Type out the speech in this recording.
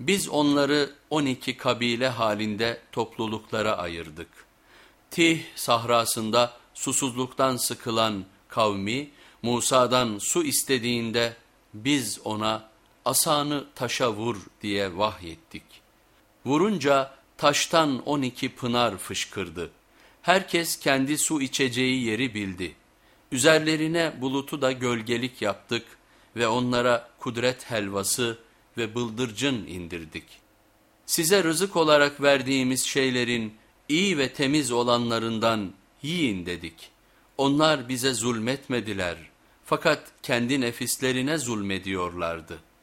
Biz onları on iki kabile halinde topluluklara ayırdık. Tih sahrasında susuzluktan sıkılan kavmi Musa'dan su istediğinde biz ona asanı taşa vur diye vahyettik. Vurunca taştan on iki pınar fışkırdı. Herkes kendi su içeceği yeri bildi. Üzerlerine bulutu da gölgelik yaptık ve onlara kudret helvası ve bıldırcın indirdik. Size rızık olarak verdiğimiz şeylerin iyi ve temiz olanlarından yiyin dedik. Onlar bize zulmetmediler fakat kendi nefislerine zulmediyorlardı.''